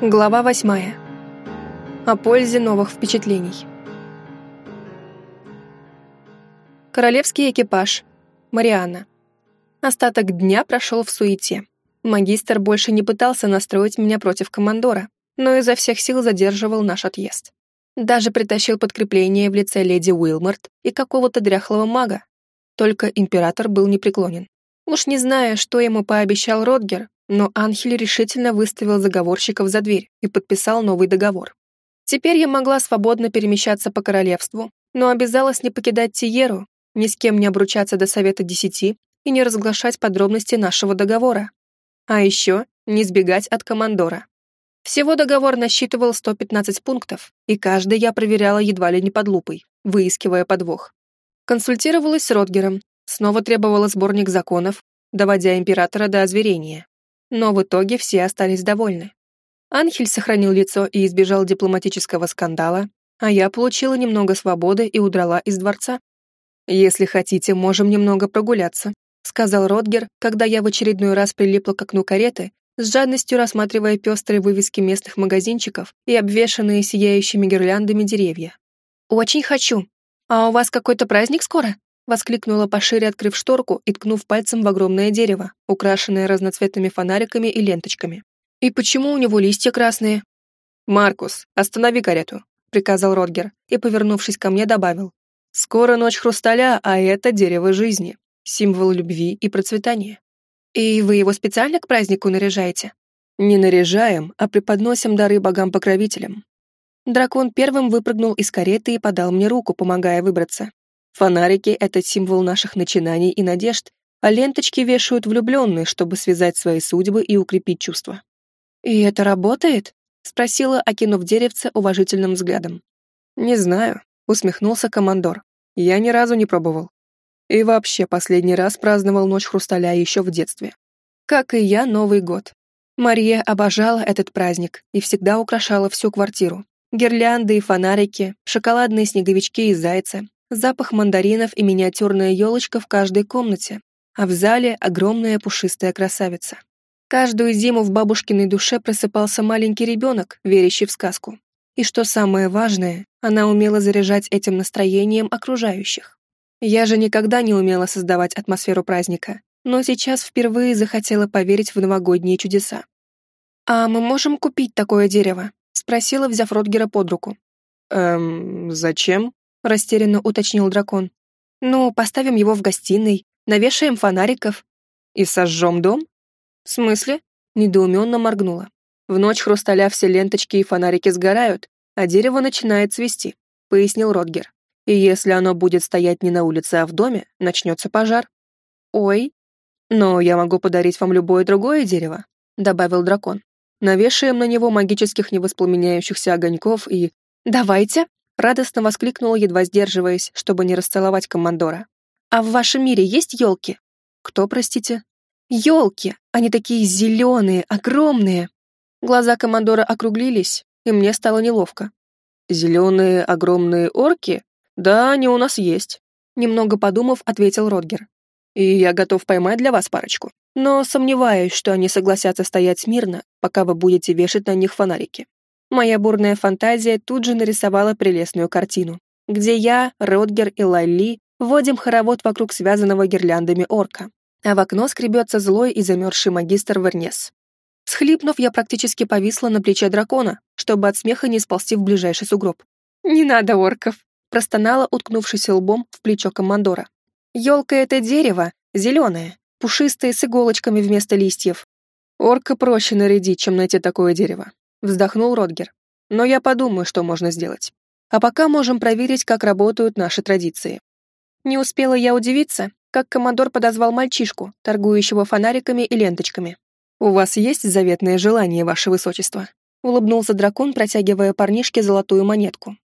Глава восьмая. О пользе новых впечатлений. Королевский экипаж. Марианна. Остаток дня прошел в суете. Магистр больше не пытался настроить меня против командора, но изо всех сил задерживал наш отъезд. Даже притащил подкрепление в лице леди Уилморт и какого-то дряхлого мага. Только император был непреклонен. Уж не зная, что ему пообещал Ротгер, но Анхель решительно выставил заговорщиков за дверь и подписал новый договор. Теперь я могла свободно перемещаться по королевству, но обязалась не покидать Тиеру, ни с кем не обручаться до Совета Десяти и не разглашать подробности нашего договора. А еще не сбегать от командора. Всего договор насчитывал 115 пунктов, и каждый я проверяла едва ли не под лупой, выискивая подвох. Консультировалась с Ротгером, снова требовала сборник законов, доводя императора до озверения но в итоге все остались довольны. Анхель сохранил лицо и избежал дипломатического скандала, а я получила немного свободы и удрала из дворца. «Если хотите, можем немного прогуляться», сказал Ротгер, когда я в очередной раз прилипла к окну кареты, с жадностью рассматривая пестрые вывески местных магазинчиков и обвешанные сияющими гирляндами деревья. «Очень хочу. А у вас какой-то праздник скоро?» Воскликнула пошире, открыв шторку и ткнув пальцем в огромное дерево, украшенное разноцветными фонариками и ленточками. «И почему у него листья красные?» «Маркус, останови карету», — приказал Родгер и, повернувшись ко мне, добавил. «Скоро ночь хрусталя, а это дерево жизни, символ любви и процветания». «И вы его специально к празднику наряжаете?» «Не наряжаем, а преподносим дары богам-покровителям». Дракон первым выпрыгнул из кареты и подал мне руку, помогая выбраться. Фонарики — это символ наших начинаний и надежд, а ленточки вешают влюбленные, чтобы связать свои судьбы и укрепить чувства. «И это работает?» — спросила, окинув деревце уважительным взглядом. «Не знаю», — усмехнулся командор. «Я ни разу не пробовал. И вообще последний раз праздновал Ночь Хрусталя еще в детстве. Как и я, Новый год. Мария обожала этот праздник и всегда украшала всю квартиру. Гирлянды и фонарики, шоколадные снеговички и зайцы, запах мандаринов и миниатюрная елочка в каждой комнате, а в зале огромная пушистая красавица. Каждую зиму в бабушкиной душе просыпался маленький ребенок, верящий в сказку. И что самое важное, она умела заряжать этим настроением окружающих. Я же никогда не умела создавать атмосферу праздника, но сейчас впервые захотела поверить в новогодние чудеса. «А мы можем купить такое дерево?» — спросила, взяв Ротгера под руку. «Эм, зачем?» Растерянно уточнил дракон. «Ну, поставим его в гостиной, навешаем фонариков и сожжем дом?» «В смысле?» — недоуменно моргнула. «В ночь хрусталя все ленточки и фонарики сгорают, а дерево начинает цвести», — пояснил Ротгер. «И если оно будет стоять не на улице, а в доме, начнется пожар». «Ой, но я могу подарить вам любое другое дерево», — добавил дракон. «Навешаем на него магических невоспламеняющихся огоньков и...» «Давайте», Радостно воскликнула, едва сдерживаясь, чтобы не расцеловать командора. «А в вашем мире есть елки?» «Кто, простите?» «Елки! Они такие зеленые, огромные!» Глаза командора округлились, и мне стало неловко. «Зеленые огромные орки? Да, они у нас есть», немного подумав, ответил Родгер. «И я готов поймать для вас парочку. Но сомневаюсь, что они согласятся стоять смирно, пока вы будете вешать на них фонарики. Моя бурная фантазия тут же нарисовала прелестную картину, где я, Родгер и Лайли вводим хоровод вокруг связанного гирляндами орка, а в окно скребется злой и замерзший магистр Вернес. Схлипнув, я практически повисла на плече дракона, чтобы от смеха не сползти в ближайший сугроб. «Не надо орков!» — простонала, уткнувшись лбом в плечо командора. «Елка — это дерево, зеленое, пушистое с иголочками вместо листьев. Орка проще нарядить, чем найти такое дерево вздохнул Родгер. Но я подумаю, что можно сделать. А пока можем проверить, как работают наши традиции. Не успела я удивиться, как командор подозвал мальчишку, торгующего фонариками и ленточками. «У вас есть заветное желание, ваше высочество?» Улыбнулся дракон, протягивая парнишке золотую монетку.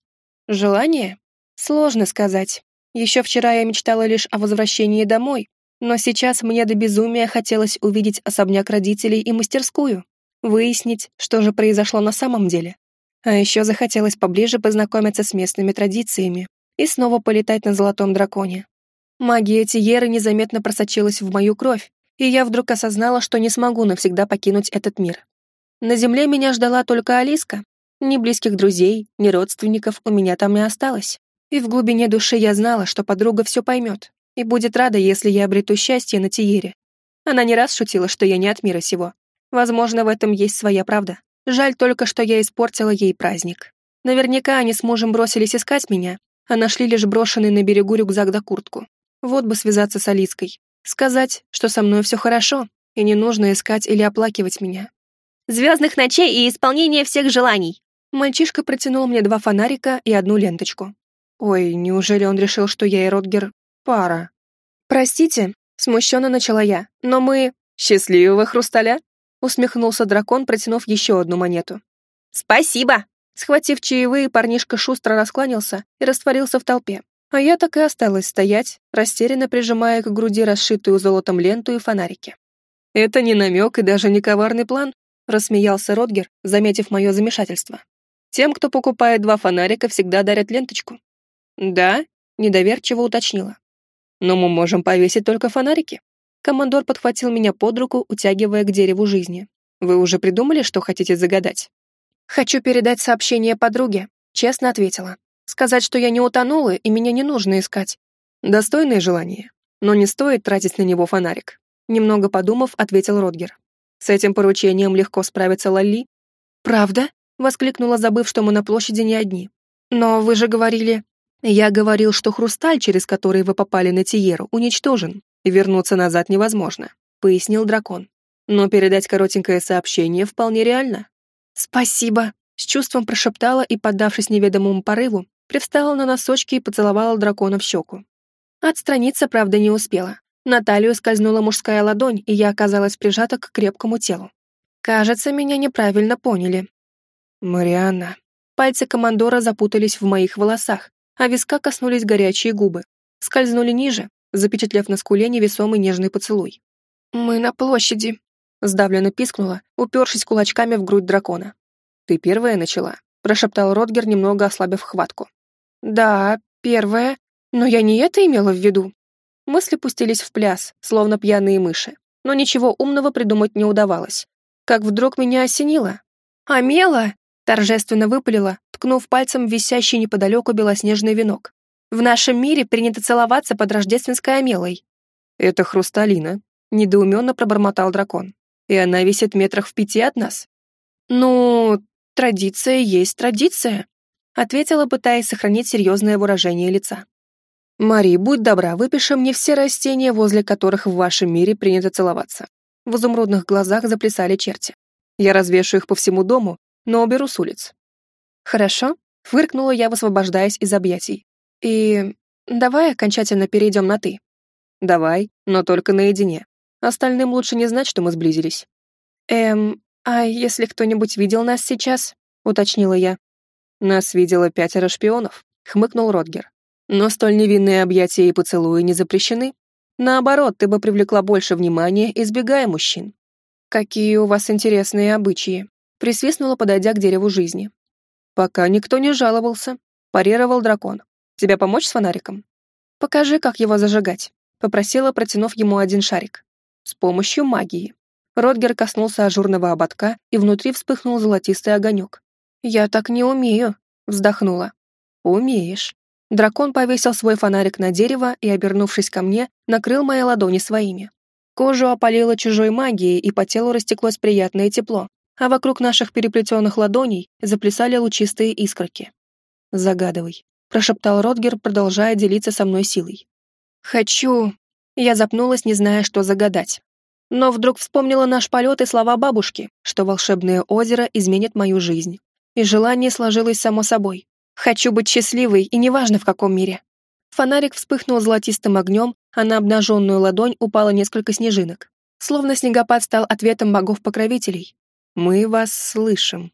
«Желание? Сложно сказать. Еще вчера я мечтала лишь о возвращении домой, но сейчас мне до безумия хотелось увидеть особняк родителей и мастерскую выяснить, что же произошло на самом деле. А еще захотелось поближе познакомиться с местными традициями и снова полетать на золотом драконе. Магия Тиеры незаметно просочилась в мою кровь, и я вдруг осознала, что не смогу навсегда покинуть этот мир. На земле меня ждала только Алиска. Ни близких друзей, ни родственников у меня там не осталось. И в глубине души я знала, что подруга все поймет и будет рада, если я обрету счастье на Тиере. Она не раз шутила, что я не от мира сего. Возможно, в этом есть своя правда. Жаль только, что я испортила ей праздник. Наверняка они с мужем бросились искать меня, а нашли лишь брошенный на берегу рюкзак да куртку. Вот бы связаться с Алиской. Сказать, что со мной все хорошо, и не нужно искать или оплакивать меня. «Звездных ночей и исполнение всех желаний!» Мальчишка протянул мне два фонарика и одну ленточку. Ой, неужели он решил, что я и Ротгер пара? Простите, смущенно начала я, но мы... Счастливого хрусталя? Усмехнулся дракон, протянув еще одну монету. Спасибо! Схватив чаевые, парнишка шустро раскланялся и растворился в толпе. А я так и осталась стоять, растерянно прижимая к груди расшитую золотом ленту и фонарики. «Это не намек и даже не коварный план», — рассмеялся Ротгер, заметив мое замешательство. «Тем, кто покупает два фонарика, всегда дарят ленточку». «Да?» — недоверчиво уточнила. «Но мы можем повесить только фонарики». Командор подхватил меня под руку, утягивая к дереву жизни. «Вы уже придумали, что хотите загадать?» «Хочу передать сообщение подруге», — честно ответила. «Сказать, что я не утонула, и меня не нужно искать». Достойное желание, но не стоит тратить на него фонарик. Немного подумав, ответил Родгер. С этим поручением легко справится Лали. «Правда?» — воскликнула, забыв, что мы на площади не одни. «Но вы же говорили...» «Я говорил, что хрусталь, через который вы попали на Тиеру, уничтожен, и вернуться назад невозможно», — пояснил дракон. «Но передать коротенькое сообщение вполне реально. «Спасибо!» — с чувством прошептала и, поддавшись неведомому порыву, привстала на носочки и поцеловала дракона в щеку. Отстраниться, правда, не успела. На талию скользнула мужская ладонь, и я оказалась прижата к крепкому телу. Кажется, меня неправильно поняли. «Марианна». Пальцы командора запутались в моих волосах, а виска коснулись горячие губы. Скользнули ниже, запечатлев на скуле невесомый нежный поцелуй. «Мы на площади», Сдавленно пискнула, упершись кулачками в грудь дракона. «Ты первая начала», — прошептал Ротгер, немного ослабив хватку. «Да, первая, но я не это имела в виду». Мысли пустились в пляс, словно пьяные мыши, но ничего умного придумать не удавалось. Как вдруг меня осенило. «Амела!» — торжественно выпалила, ткнув пальцем висящий неподалеку белоснежный венок. «В нашем мире принято целоваться под рождественской амелой». «Это хрусталина», — недоуменно пробормотал дракон и она висит метрах в пяти от нас. Ну, традиция есть традиция, ответила, пытаясь сохранить серьезное выражение лица. Мари, будь добра, выпиши мне все растения, возле которых в вашем мире принято целоваться. В изумрудных глазах заплясали черти. Я развешу их по всему дому, но уберу с улиц. Хорошо, фыркнула я, высвобождаясь из объятий. И давай окончательно перейдем на «ты». Давай, но только наедине. Остальным лучше не знать, что мы сблизились. Эм, а если кто-нибудь видел нас сейчас? Уточнила я. Нас видело пятеро шпионов, хмыкнул Ротгер. Но столь невинные объятия и поцелуи не запрещены. Наоборот, ты бы привлекла больше внимания, избегая мужчин. Какие у вас интересные обычаи, присвистнула, подойдя к дереву жизни. Пока никто не жаловался, парировал дракон. Тебя помочь с фонариком? Покажи, как его зажигать, попросила, протянув ему один шарик с помощью магии. Ротгер коснулся ажурного ободка, и внутри вспыхнул золотистый огонек. «Я так не умею», — вздохнула. «Умеешь». Дракон повесил свой фонарик на дерево и, обернувшись ко мне, накрыл мои ладони своими. Кожу опалило чужой магией, и по телу растеклось приятное тепло, а вокруг наших переплетенных ладоней заплясали лучистые искорки. «Загадывай», — прошептал Ротгер, продолжая делиться со мной силой. «Хочу...» Я запнулась, не зная, что загадать. Но вдруг вспомнила наш полет и слова бабушки, что волшебное озеро изменит мою жизнь. И желание сложилось само собой. Хочу быть счастливой, и неважно в каком мире. Фонарик вспыхнул золотистым огнем, а на обнаженную ладонь упало несколько снежинок. Словно снегопад стал ответом богов-покровителей. «Мы вас слышим»,